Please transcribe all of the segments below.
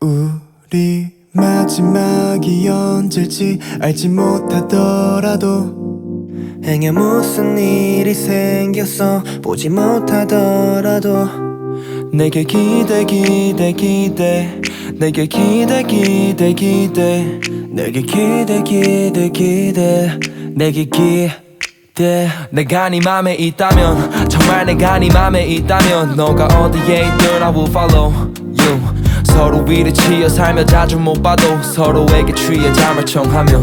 우리 마지막이 언제일지 알지 못하더라도 행여 무슨 일이 생겼어 보지 못하더라도 내게 기대 기대 기대. 내게 기대 기대 기대. 내게 기대 기대 기대. 내게 기대. 내가 네 맘에 있다면 정말 내가 네 맘에 있다면 너가 어디에 I will follow you 서로 위를 치여 살며 자주 못 봐도 서로에게 취해 잠을 청하며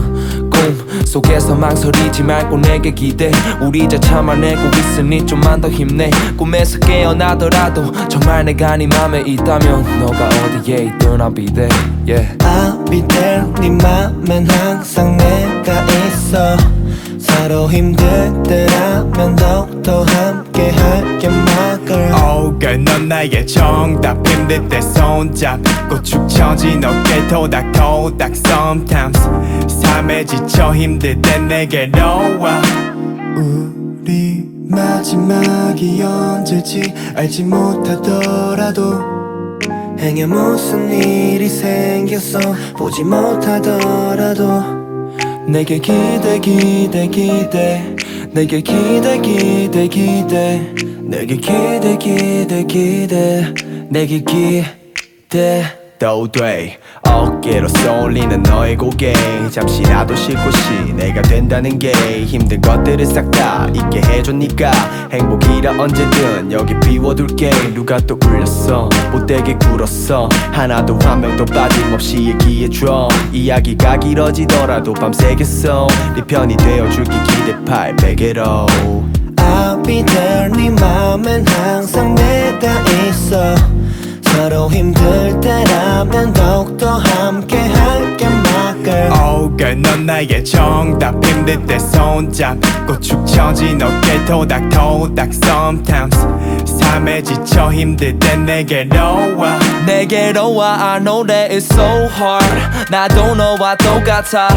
꿈 속에서 망설이지 말고 내게 기대. 우리 자 참아내고 있으니 좀만 더 힘내. 꿈에서 깨어나더라도 정말 내가 네 맘에 있다면 너가 어디에 있든 I'll be there yeah. I'll be there. 네 맘엔 항상 내가 있어 서로 힘들 때라면 더욱더 함께 할게 my girl Oh girl 넌 나의 정답. 힘들 때 손잡고 축 처진 어깨 토닥토닥 sometimes. 삶에 지쳐 힘들 때 내게로 와. 우리 마지막이 언제일지 알지 못하더라도 행여 무슨 일이 생겼어 보지 못하더라도 내게 기대 기대 기대. 내게 기대 기대 기대. 내게 기대 기대 기대. 내게 기대 또 돼. 어깨로 쏠리는 너의 고개. 잠시라도 쉴 곳이 내가 된다는 게 힘든 것들을 싹 다 잊게 해줬니까. 행복이라 언제든 여기 비워둘게. 누가 또 울렸어? 못되게 굴었어. 하나도 한 명도 빠짐없이 얘기해줘. 이야기가 길어지더라도 밤새겠어. 네 편이 되어줄게. 기대 팔 베개로. I'll be there. 네 맘엔 항상 내가 있어 서로 힘들 때라면 더욱더 함께 할게 my girl 넌 나의 정답. 힘들 때 손잡고 축 처진 어깨 토닥토닥. Sometimes 삶에 지쳐 힘들 때 내게로 와 내게로 와 I know that it's so hard. 나도 너와 똑같아.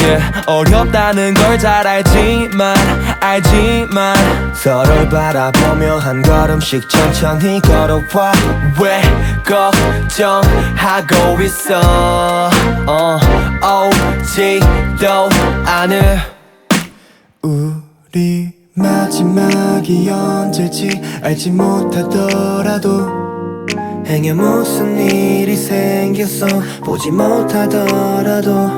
yeah. 어렵다는 걸 잘 알지만 알지만. 서로를 바라보며 한 걸음씩 천천히 걸어와. 왜 걱정하고 있어? 어, 오지도 않을. 우리 마지막이 언제일지 알지 못하더라도 행여 무슨 일이 생겼어? 보지 못하더라도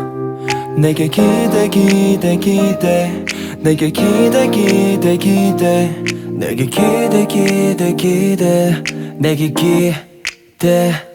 내게 기대 기대 기대. 내게 기대 기대 기대. 내게 기대 기대 기대. 내게 기대